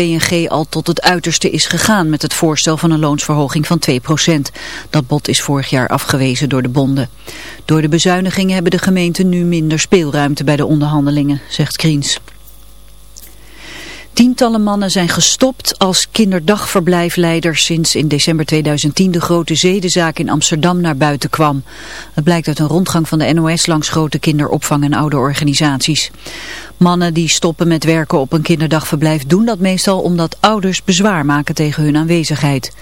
ING al tot het uiterste is gegaan met het voorstel van een loonsverhoging van 2%. Dat bod is vorig jaar afgewezen door de bonden. Door de bezuinigingen hebben de gemeenten nu minder speelruimte bij de onderhandelingen, zegt Kriens. Tientallen mannen zijn gestopt als kinderdagverblijfleiders sinds in december 2010 de grote zedenzaak in Amsterdam naar buiten kwam. Het blijkt uit een rondgang van de NOS langs grote kinderopvang en oude organisaties. Mannen die stoppen met werken op een kinderdagverblijf doen dat meestal omdat ouders bezwaar maken tegen hun aanwezigheid.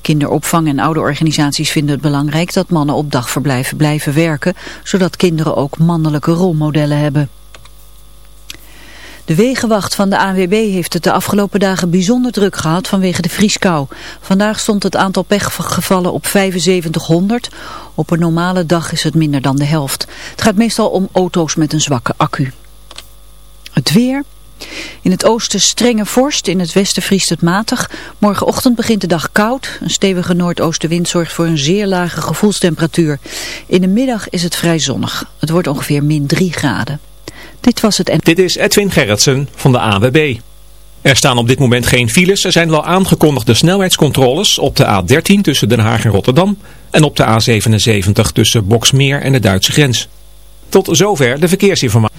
Kinderopvang en oude organisaties vinden het belangrijk dat mannen op dagverblijven blijven werken, zodat kinderen ook mannelijke rolmodellen hebben. De wegenwacht van de ANWB heeft het de afgelopen dagen bijzonder druk gehad vanwege de vrieskou. Vandaag stond het aantal pechgevallen op 7500. Op een normale dag is het minder dan de helft. Het gaat meestal om auto's met een zwakke accu. Het weer. In het oosten strenge vorst, in het westen vriest het matig. Morgenochtend begint de dag koud. Een stevige noordoostenwind zorgt voor een zeer lage gevoelstemperatuur. In de middag is het vrij zonnig. Het wordt ongeveer min 3 graden. Dit was het. Dit is Edwin Gerritsen van de AWB. Er staan op dit moment geen files. Er zijn wel aangekondigde snelheidscontroles op de A13 tussen Den Haag en Rotterdam. En op de A77 tussen Boksmeer en de Duitse grens. Tot zover de verkeersinformatie.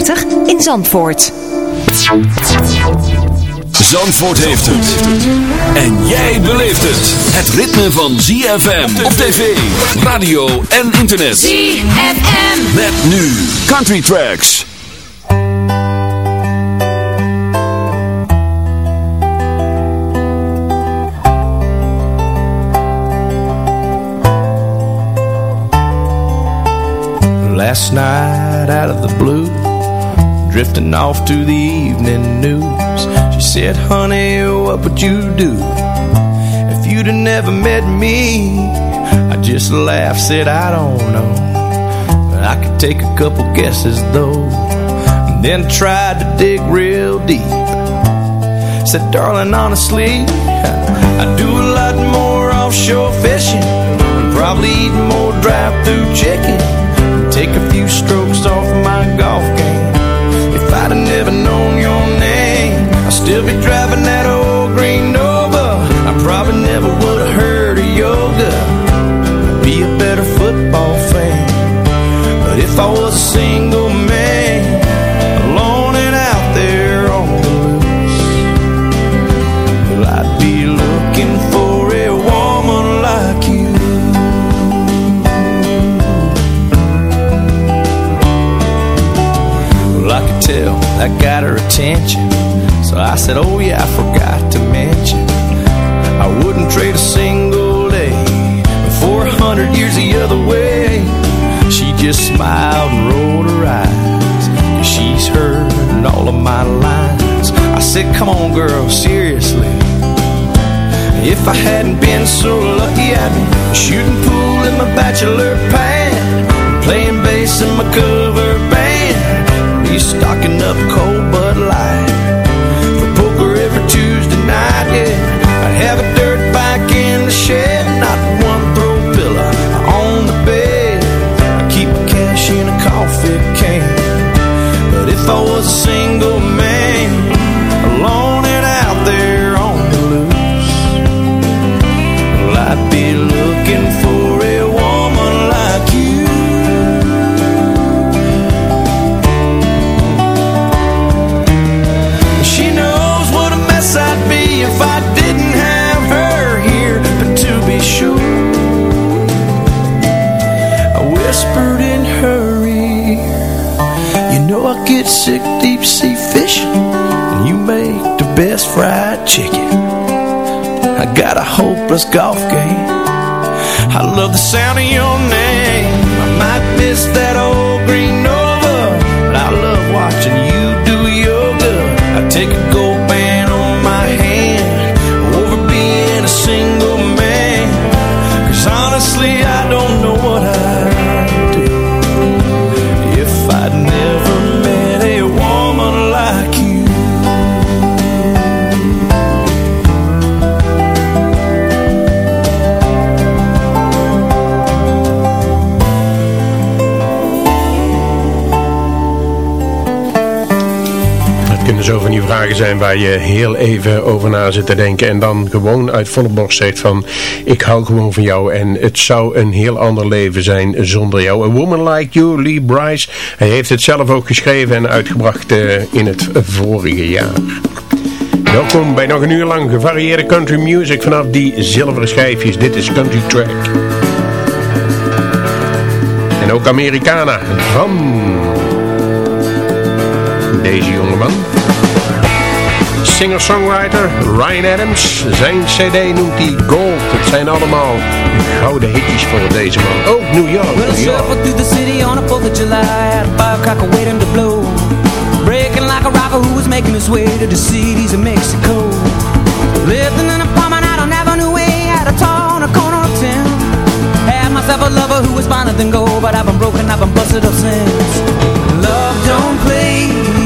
in Zandvoort. Zandvoort heeft het. En jij beleeft het. Het ritme van ZFM op tv, radio en internet. ZFM. Met nu Country Tracks. Last night out of the blue Drifting off to the evening news. She said, honey, what would you do If you'd have never met me? I just laughed, said, I don't know But I could take a couple guesses though. And then tried to dig real deep. Said, darling, honestly I do a lot more offshore fishing And probably eat more drive-through chicken a single man Alone and out there on the loose. Well, I'd be looking for a woman like you. Well, I could tell that got her attention So I said, oh yeah, I forgot to mention I wouldn't trade a single day For a hundred years the other way just smiled and rolled her eyes. Cause she's heard all of my lines. I said, come on girl, seriously. If I hadn't been so lucky I'd be shooting pool in my bachelor pad. Playing bass in my cover band. Be stocking up cold Bud Light. For poker every Tuesday night, yeah. I'd have a dirt bike in the shed, I was a single man, alone and out there on the loose, well, I'd be looking for get sick deep sea fishing, and you make the best fried chicken. I got a hopeless golf game. I love the sound of your name. I might miss that old vragen zijn waar je heel even over na zit te denken. En dan gewoon uit volle borst zegt van, ik hou gewoon van jou. En het zou een heel ander leven zijn zonder jou. A Woman Like You, Lee Bryce. Hij heeft het zelf ook geschreven en uitgebracht eh, in het vorige jaar. Welkom bij nog een uur lang gevarieerde country music vanaf die zilveren schijfjes. Dit is Country Track. En ook Americana van deze jongeman. Singer-songwriter Ryan Adams. Zijn cd noemt hij Gold. Het zijn allemaal gouden hitjes voor deze man. Ook New York, Well, New York. shuffled through the city on a 4th of July At a firecracker waiting to blow Breaking like a rocker who was making his way to the cities of Mexico Lived in an apartment out on Avenue A At a tall on a corner of town Had myself a lover who was finer than gold But I've been broken, I've been busted up since Love don't play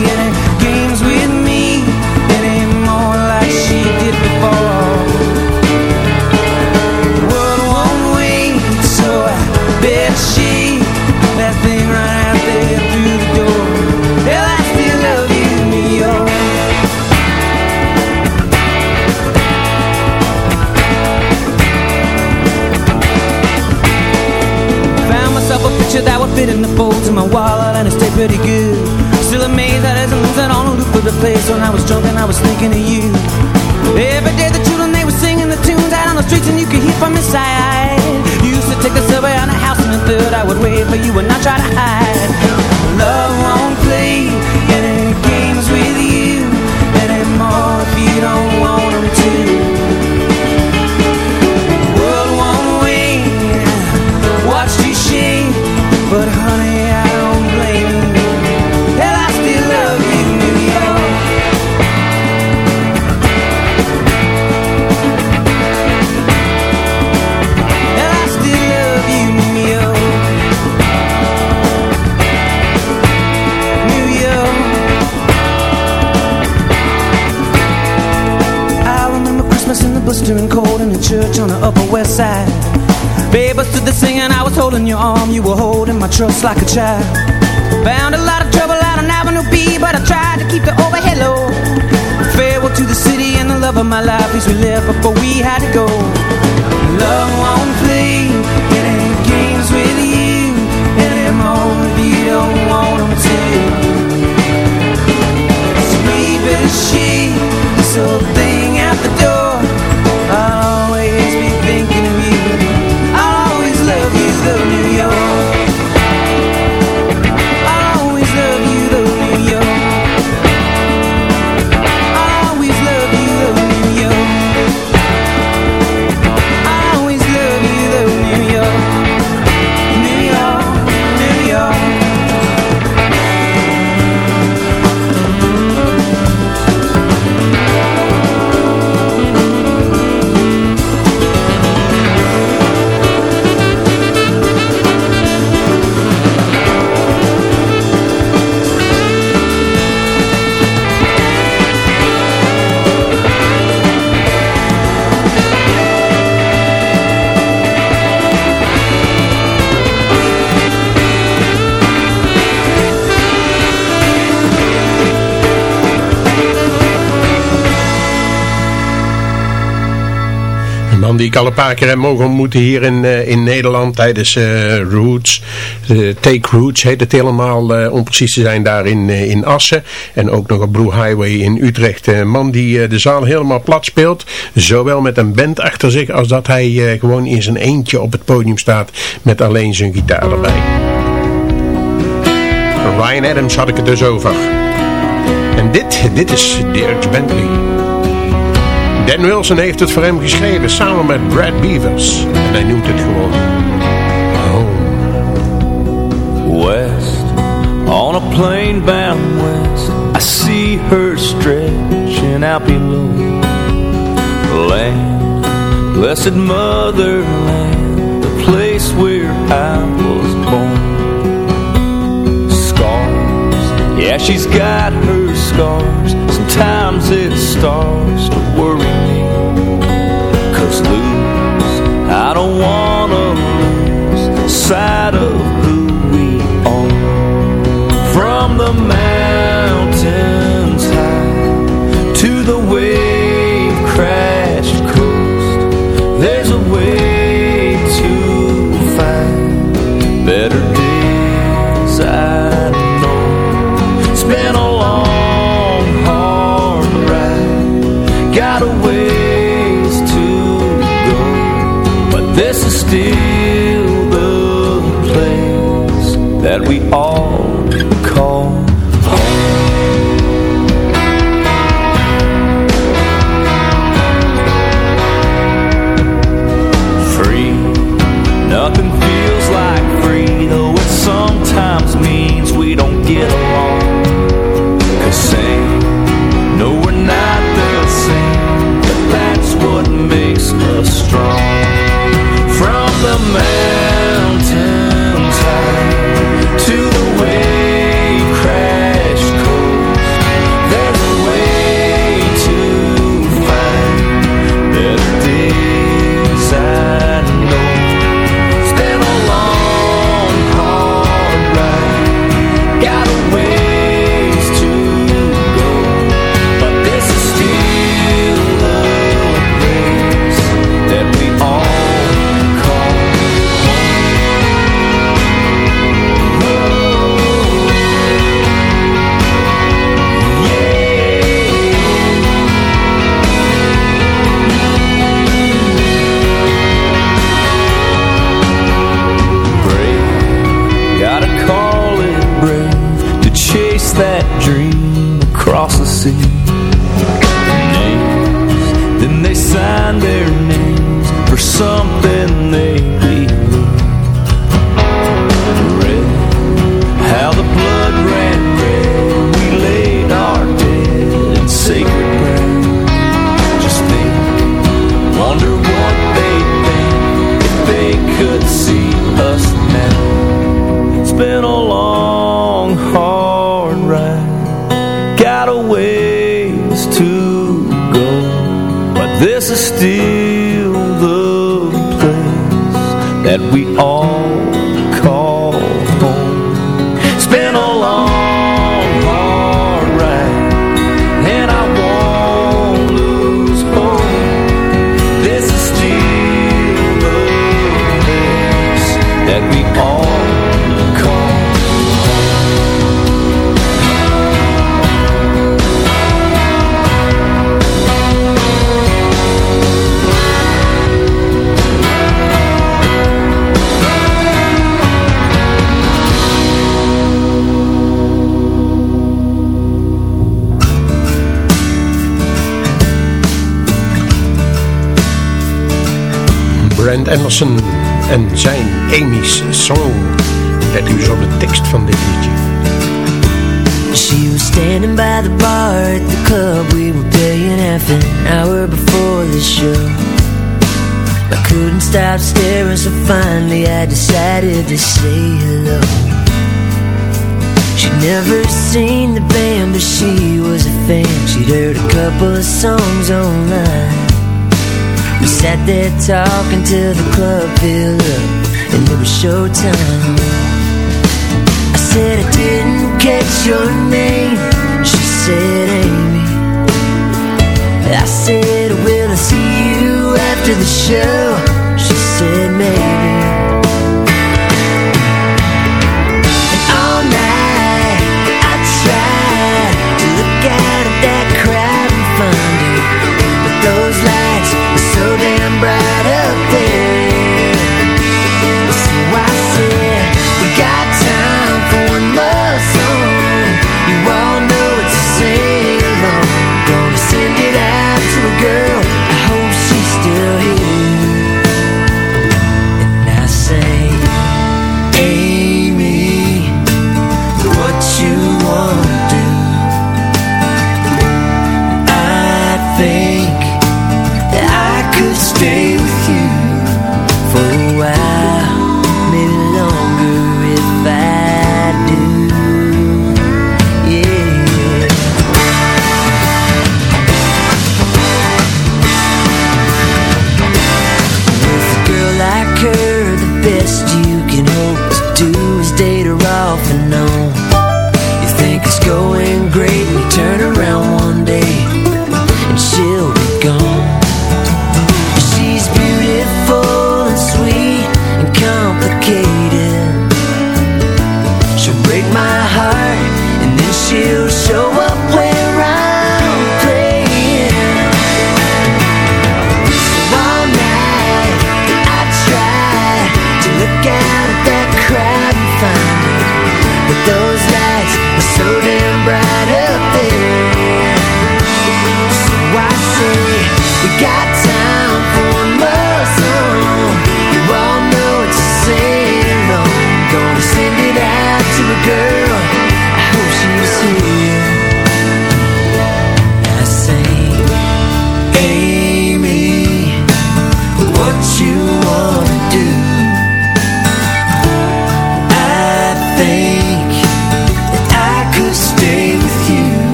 like a child. Found a lot of trouble out on Avenue B, but I tried to keep the overhead low. Farewell to the city and the love of my life, please we left before we had to go. Die ik al een paar keer heb mogen ontmoeten hier in, uh, in Nederland tijdens uh, Roots. Take Roots heet het helemaal, om precies te zijn, daar in, in Assen. En ook nog op Blue Highway in Utrecht. Een man die de zaal helemaal plat speelt. Zowel met een band achter zich als dat hij gewoon in zijn eentje op het podium staat met alleen zijn gitaar erbij. Ryan Adams had ik het dus over. En dit, dit is Dirk Bentley. Dan Wilson heeft het voor hem geschreven samen met Brad Beavers. En hij noemt het gewoon. West, on a plane bound west, I see her stretching out below. Land, blessed motherland, the place where I was born. Scars, yeah, she's got her scars. Sometimes it starts to worry me. Cause lose, that dream across the sea. Names, then they sign their names for something they we all Anderson en zijn Amy's Song. Let u eens op de tekst van dit liedje. She was standing by the bar at the club. We were playing half an hour before the show. I couldn't stop staring so finally I decided to say hello. She'd never seen the band but she was a fan. She'd heard a couple of songs online We sat there talking till the club filled up And it was showtime I said I didn't catch your name She said Amy I said will I see you after the show? She said maybe.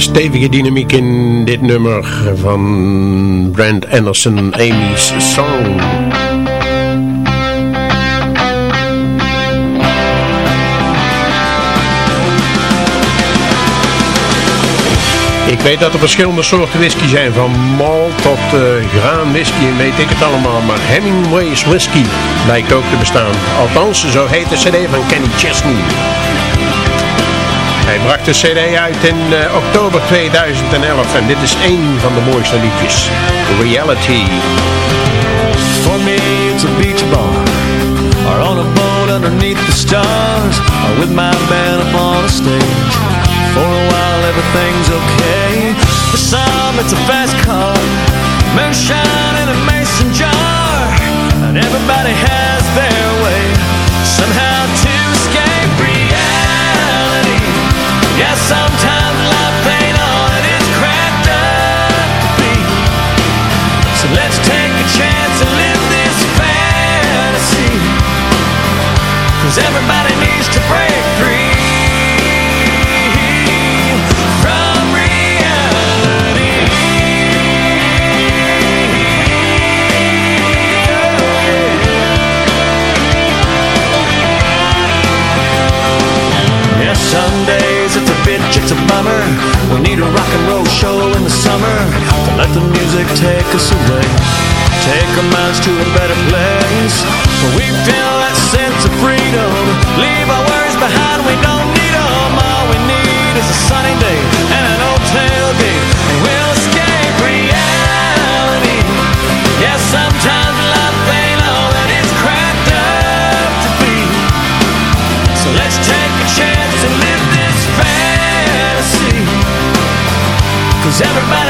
Stevige dynamiek in dit nummer van Brand Anderson, Amy's Song. Ik weet dat er verschillende soorten whisky zijn, van malt tot uh, graan whisky en weet ik het allemaal. Maar Hemingway's whisky lijkt ook te bestaan. Althans, zo heet de cd van Kenny Chesney. Hij bracht de cd uit in eh, oktober 2011 en dit is één van de mooiste liedjes. Reality. For me, it's a beach bar, or on a boat underneath the stars, or with my band up on a stage. For a while, everything's okay. For some, it's a fast car, moonshine in a mason jar, and everybody has their way somehow to Cause everybody needs to break free from reality. Yeah, some days it's a bitch, it's a bummer. We need a rock and roll show in the summer to let the music take us away. Take our minds to a better place we feel that sense of freedom. Leave our worries behind, we don't need. All we need is a sunny day and an old tailgate. We'll escape reality. Sometimes life ain't all that it's cracked up to be. So let's take a chance live this everybody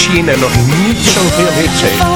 machine and not niet zoveel hits.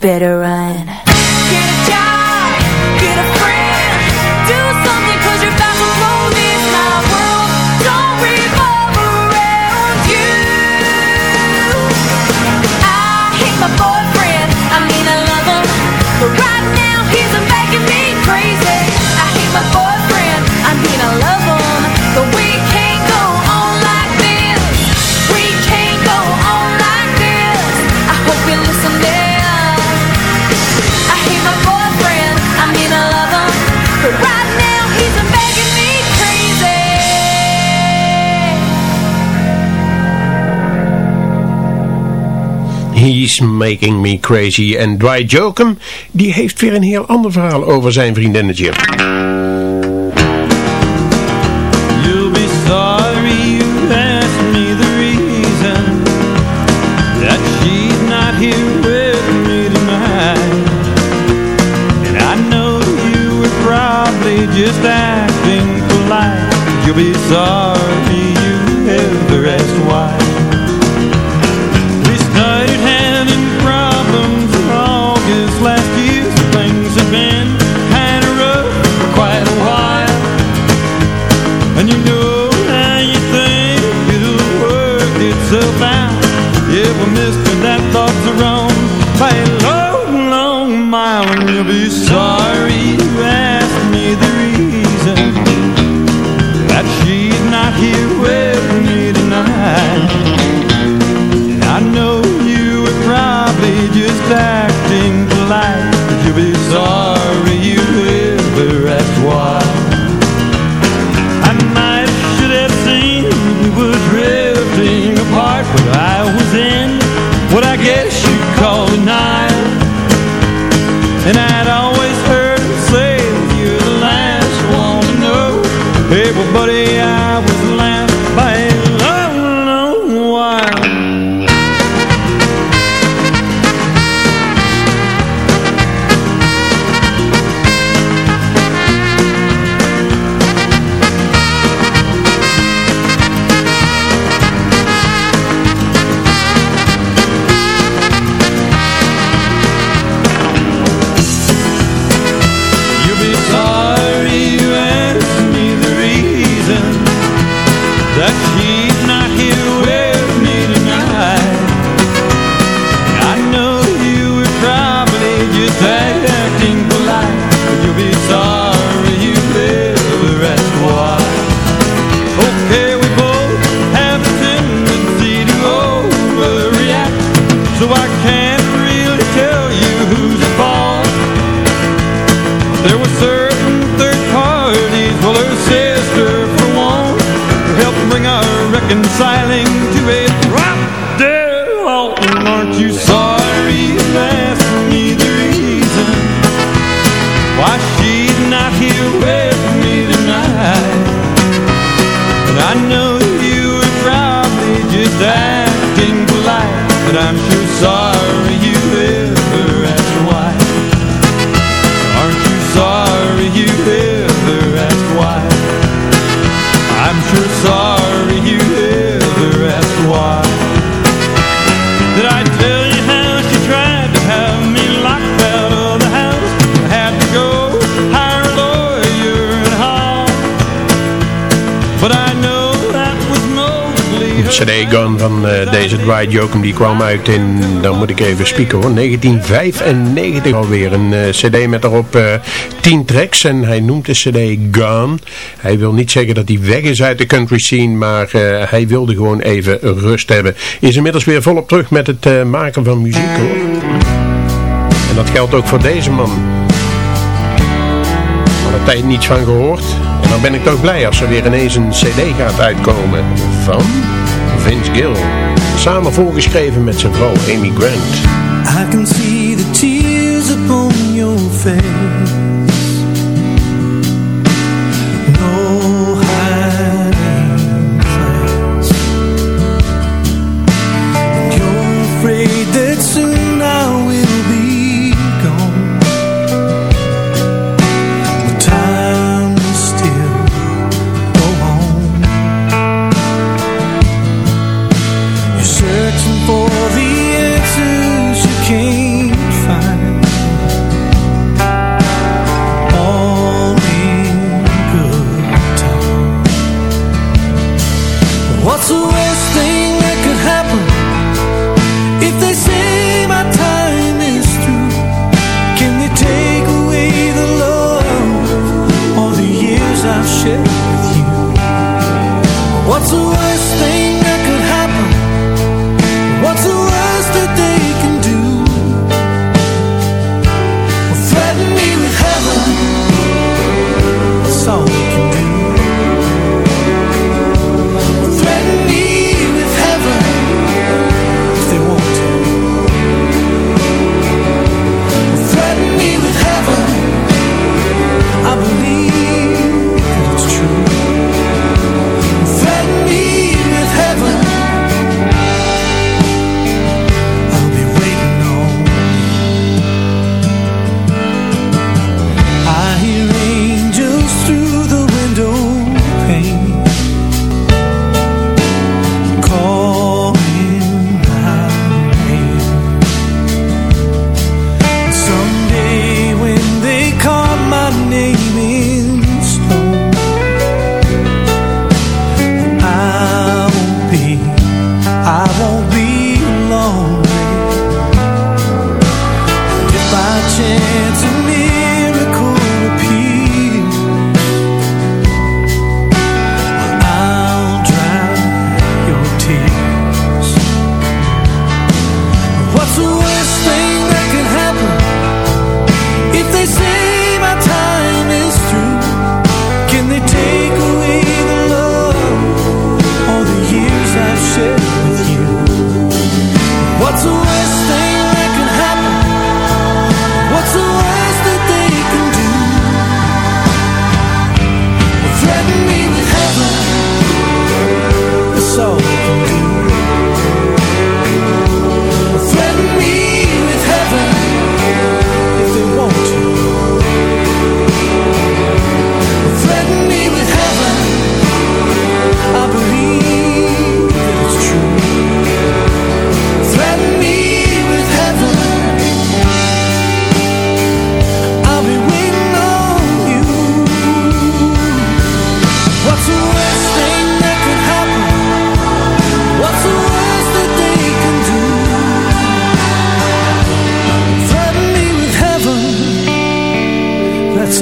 better He's Making Me Crazy. En Dwight Jokum, die heeft weer een heel ander verhaal over zijn vriendinnetje. van eh, deze Dwight Jokum die kwam uit in, dan moet ik even spieken hoor, 1995 alweer. Een eh, cd met erop eh, uh, 10 tracks en hij noemt de cd Gone. Hij wil niet zeggen dat hij weg is uit de country scene, maar hij wilde gewoon even rust hebben. Is inmiddels weer volop terug met het maken van muziek hoor. En dat geldt ook voor deze man. Al een tijd niets van gehoord. En dan ben ik toch blij als er weer ineens een cd gaat uitkomen van... Vince Gill. Samen voorgeschreven met zijn vrouw Amy Grant. I can see the tears upon your face.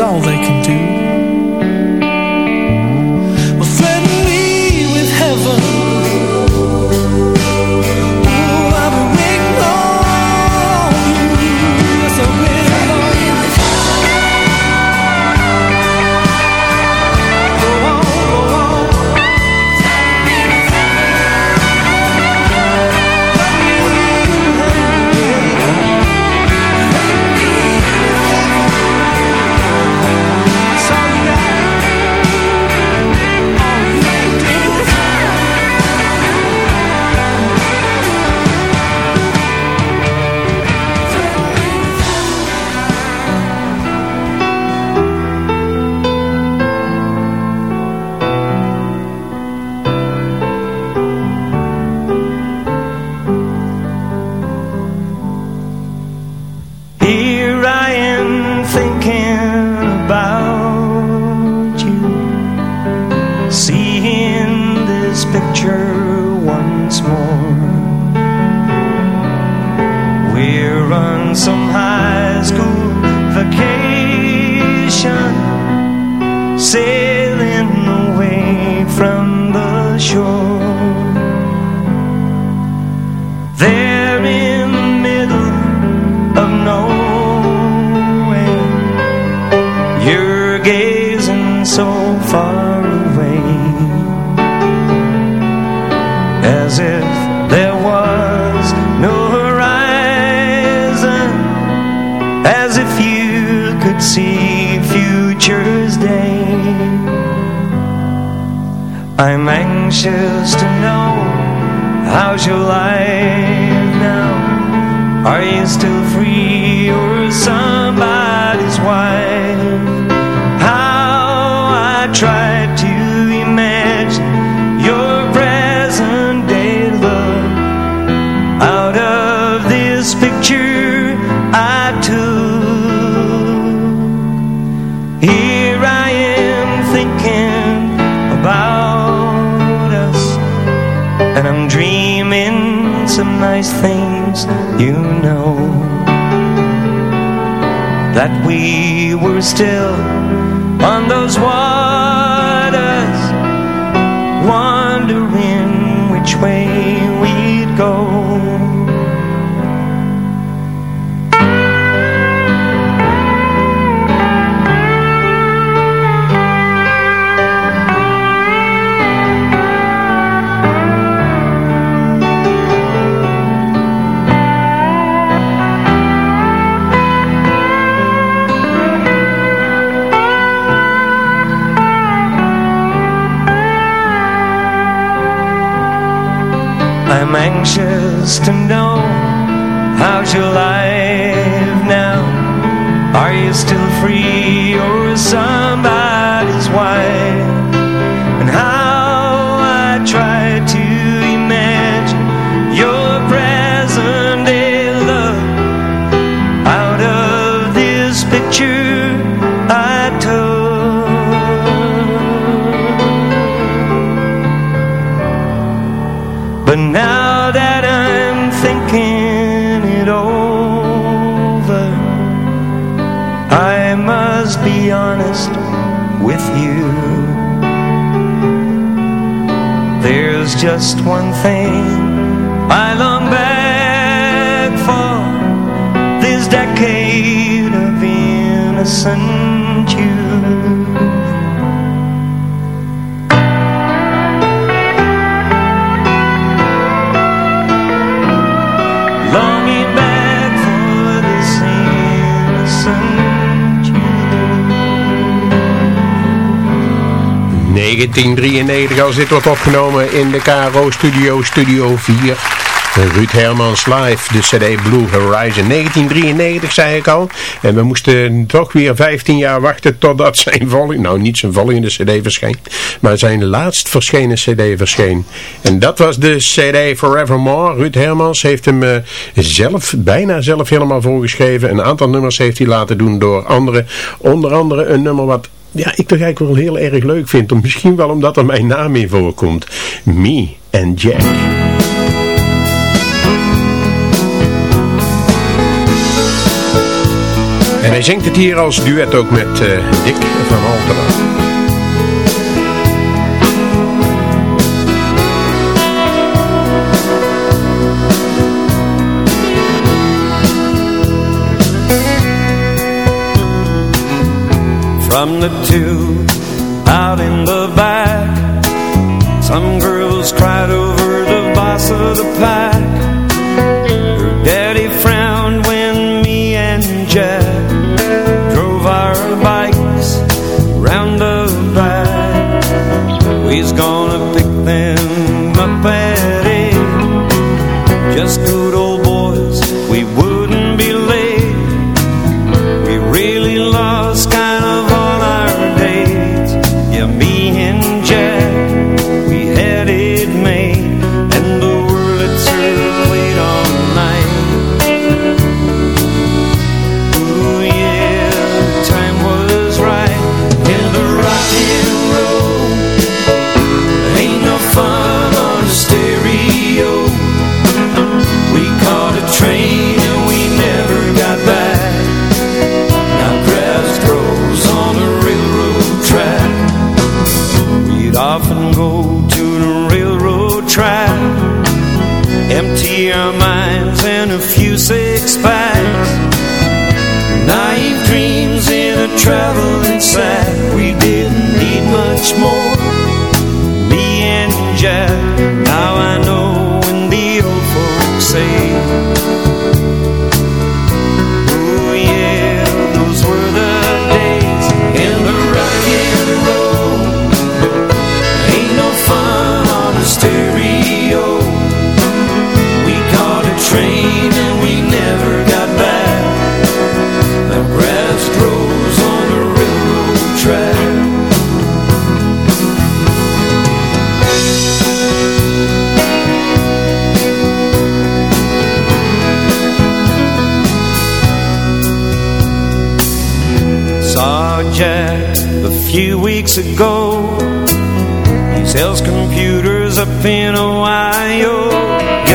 All they can do I'm anxious to know How's your life now? Are you still free or somebody's things, you know. That we were still to know how's your life now? Are you still free or somebody's wife? And how I try to imagine your present day love out of this picture I took. But now that I'm honest with you. There's just one thing I long back for this decade of innocent 1993 al zit wat opgenomen in de KRO Studio, Studio 4. Ruud Hermans live, de CD Blue Horizon. 1993 zei ik al. En we moesten toch weer 15 jaar wachten totdat zijn volgende, nou niet zijn volgende CD verscheen, maar zijn laatst verschenen CD verscheen. En dat was de CD Forevermore. Ruud Hermans heeft hem eh, zelf, bijna zelf helemaal voorgeschreven. Een aantal nummers heeft hij laten doen door anderen. Onder andere een nummer wat ja, ik toch eigenlijk wel heel erg leuk vind. Misschien wel omdat er mijn naam in voorkomt. Me and Jack. En hij zingt het hier als duet ook met uh, Dick van Altena. From the two out in the back. Some girls cried over the boss of the pack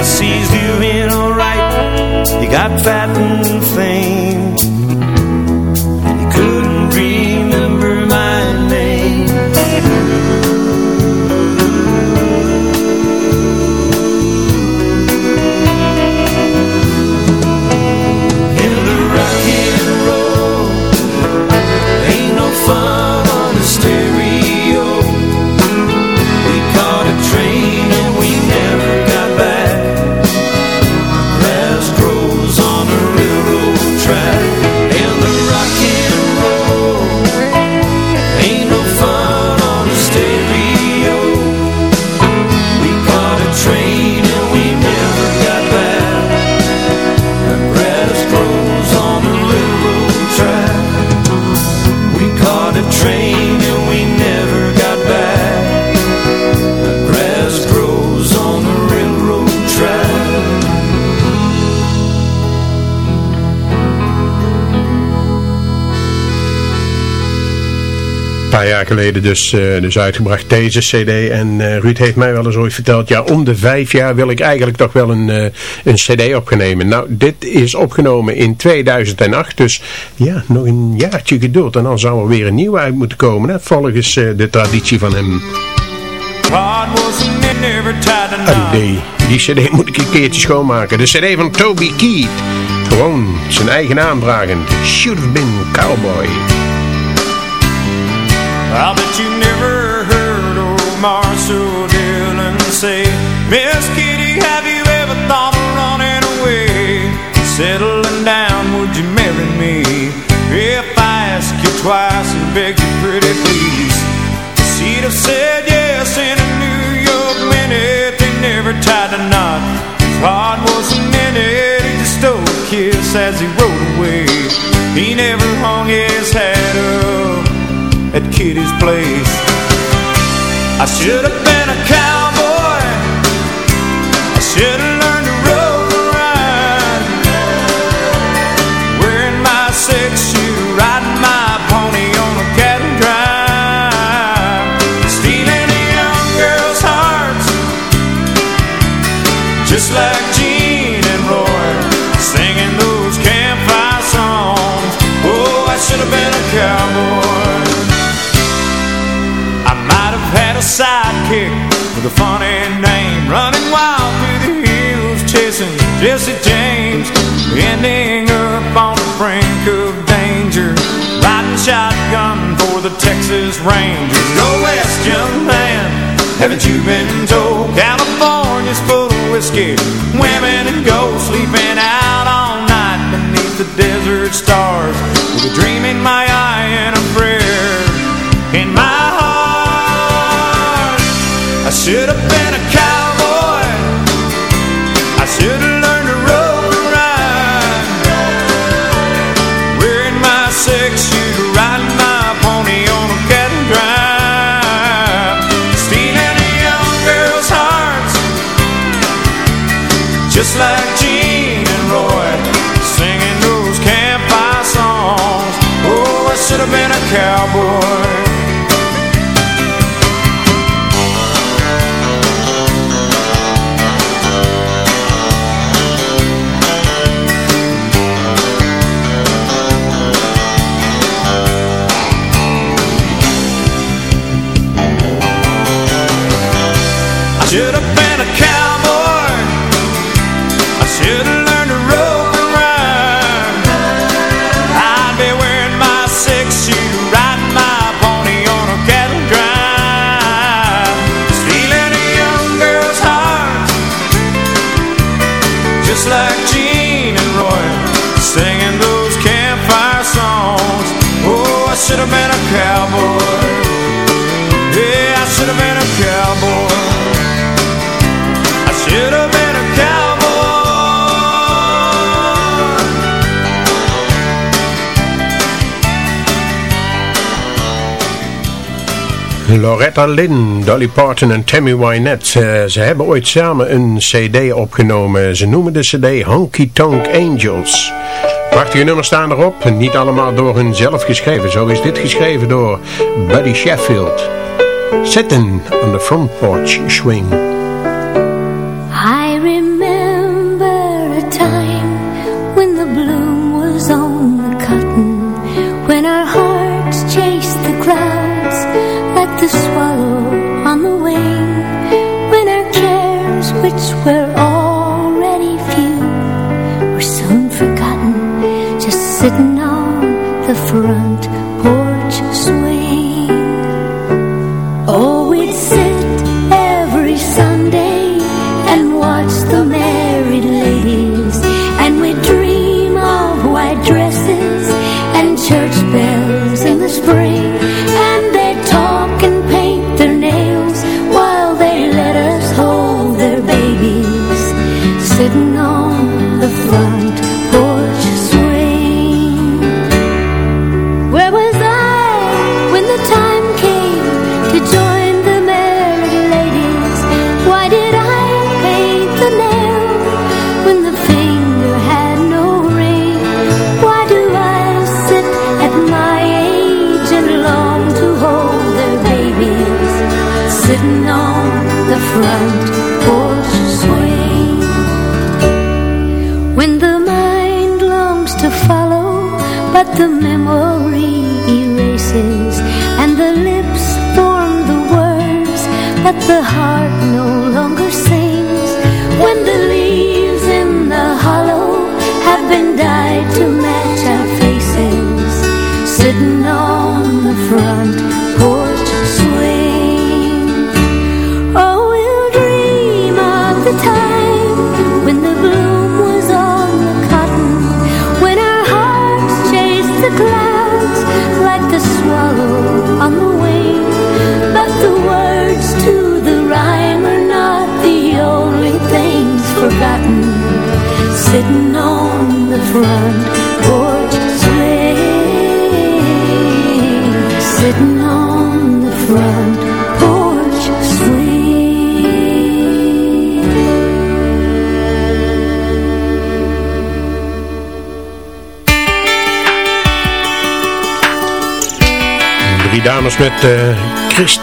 sees you in alright. You got fat and thin. Paar jaar geleden dus, eh, dus uitgebracht deze cd. En eh, Ruud heeft mij wel eens ooit verteld, ja om de vijf jaar wil ik eigenlijk toch wel een, eh, een cd opgenomen. Nou, dit is opgenomen in 2008, dus ja, nog een jaartje geduld. En dan zou er weer een nieuwe uit moeten komen, hè, volgens de traditie van hem. En die, cd moet ik een keertje schoonmaken. De cd van Toby Keith. Gewoon zijn eigen naam dragend. Should have been cowboy. I bet you never heard old Marshall Dillon say Miss Kitty, have you ever thought of running away? Settling down, would you marry me? If I ask you twice and beg you pretty please She'd have said yes in a New York minute They never tied a knot Rod wasn't in it, he just stole a kiss as he rode away He never hung his hat up at Kitty's place. I should have Jesse James ending up on the brink of danger. Riding shotgun for the Texas Rangers. Go west, young man, haven't you been told? California's full of whiskey, women and gold Sleeping out all night beneath the desert stars. With a dream in my eye and a prayer in my heart. I should have been Loretta Lynn, Dolly Parton en Tammy Wynette. Ze hebben ooit samen een cd opgenomen. Ze noemen de cd Honky Tonk Angels. Prachtige nummers staan erop. Niet allemaal door hun zelf geschreven. Zo is dit geschreven door Buddy Sheffield. Sitting on the front porch swing.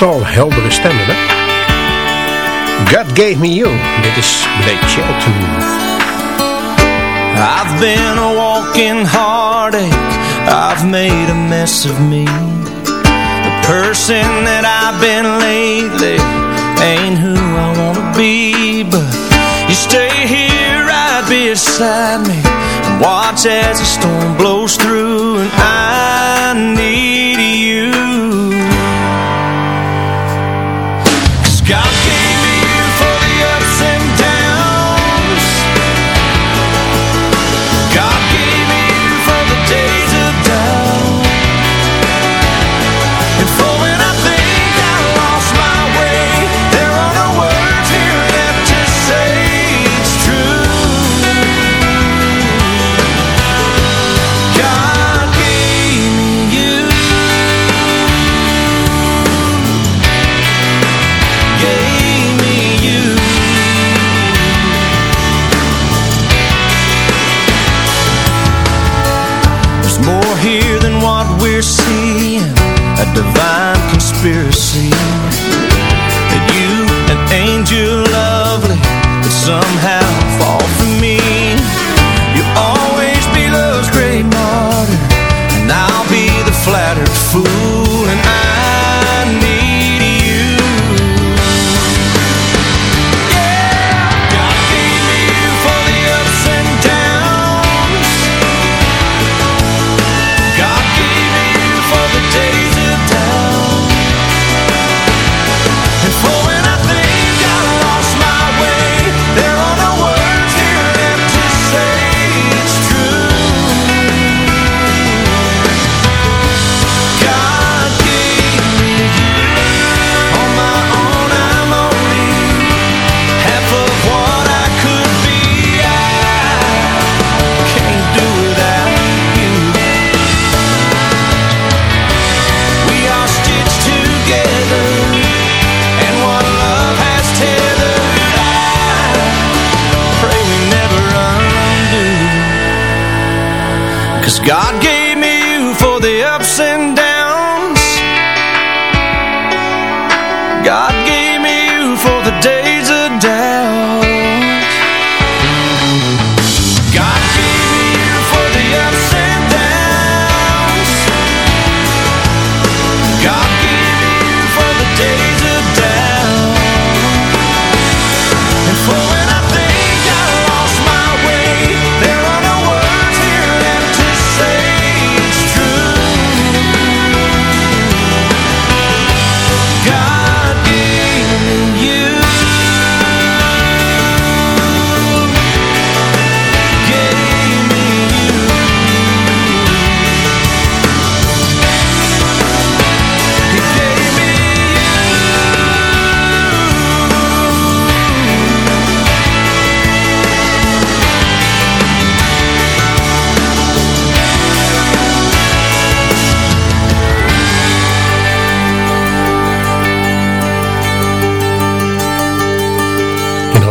kristalheldere stemmen. Hè? God gave me you. Dit is Blake Shelton. I've been a walking heartache. I've made a mess of me. The person that I've been lately ain't who I want to be. But you stay here right beside me. And watch as the storm blows through. And I need you.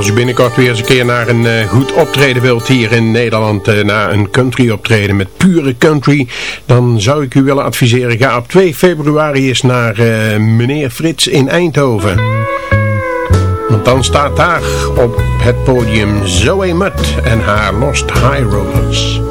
je binnenkort weer eens een keer naar een eh, goed optreden wilt hier in Nederland, eh, uh, naar een country optreden met pure country, dan zou ik u willen adviseren, ga op 2 februari eens naar eh, meneer Frits in Eindhoven. Want dan staat daar op het podium Zoe Mutt en haar Lost High Rollers.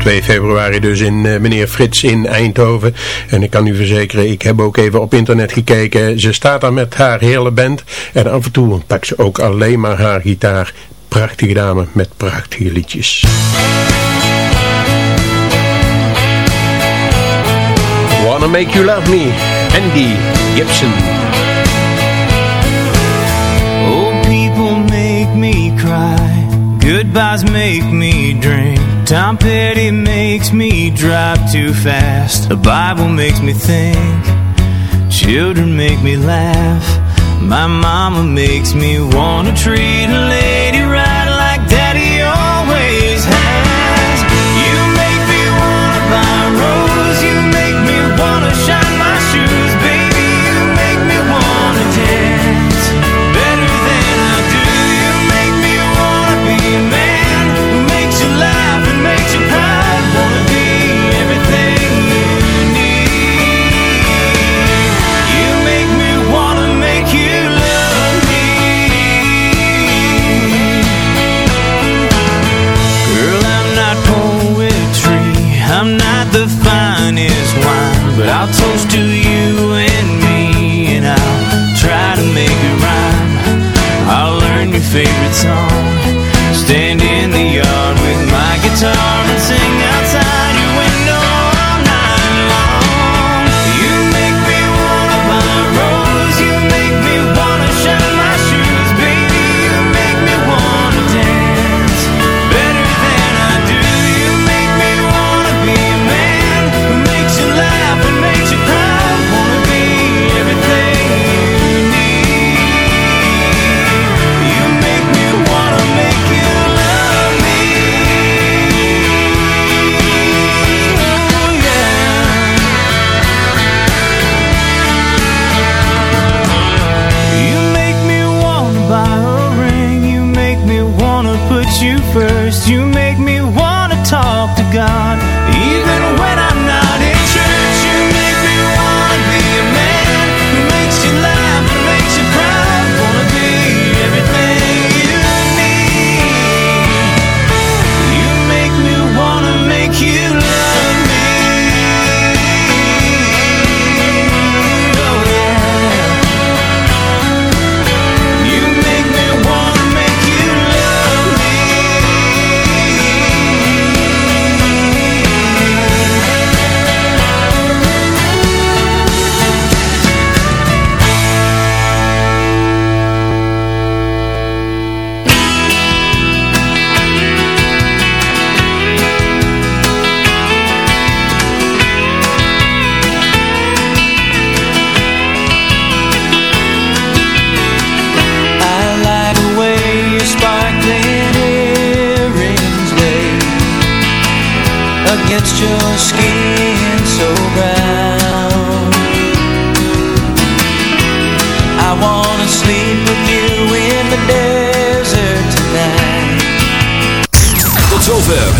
2 februari dus in eh, meneer Frits in Eindhoven. En ik kan u verzekeren, ik heb ook even op internet gekeken. Ze staat daar met haar hele band. En af en toe pakt ze ook alleen maar haar gitaar. Prachtige dame met prachtige liedjes. Wanna Make You Love Me, Andy Gibson. Oh, people make me cry. Goodbyes make me Tom Petty makes me drive too fast. The Bible makes me think. Children make me laugh. My mama makes me wanna treat a lady right.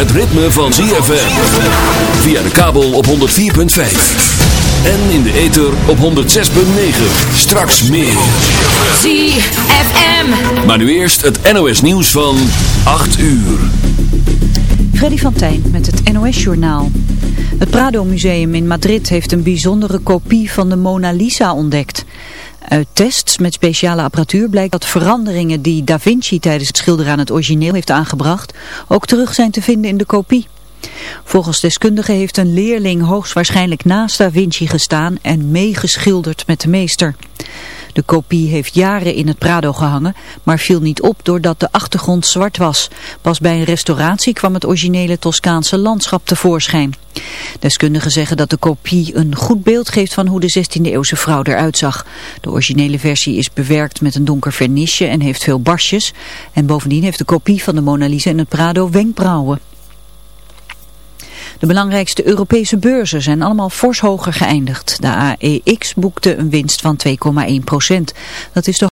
Het ritme van ZFM. Via de kabel op 104.5. En in de ether op 106.9. Straks meer. ZFM. Maar nu eerst het NOS nieuws van 8 uur. Freddy van Tijn met het NOS-journaal. Het Prado Museum in Madrid heeft een bijzondere kopie van de Mona Lisa ontdekt. Uit tests met speciale apparatuur blijkt dat veranderingen die Da Vinci tijdens het schilderen aan het origineel heeft aangebracht ook terug zijn te vinden in de kopie. Volgens deskundigen heeft een leerling hoogstwaarschijnlijk naast Da Vinci gestaan en meegeschilderd met de meester. De kopie heeft jaren in het Prado gehangen, maar viel niet op doordat de achtergrond zwart was. Pas bij een restauratie kwam het originele Toscaanse landschap tevoorschijn. Deskundigen zeggen dat de kopie een goed beeld geeft van hoe de 16e eeuwse vrouw eruit zag. De originele versie is bewerkt met een donker vernisje en heeft veel barsjes. En bovendien heeft de kopie van de Mona Lisa in het Prado wenkbrauwen. De belangrijkste Europese beurzen zijn allemaal fors hoger geëindigd. De AEX boekte een winst van 2,1 procent. Dat is de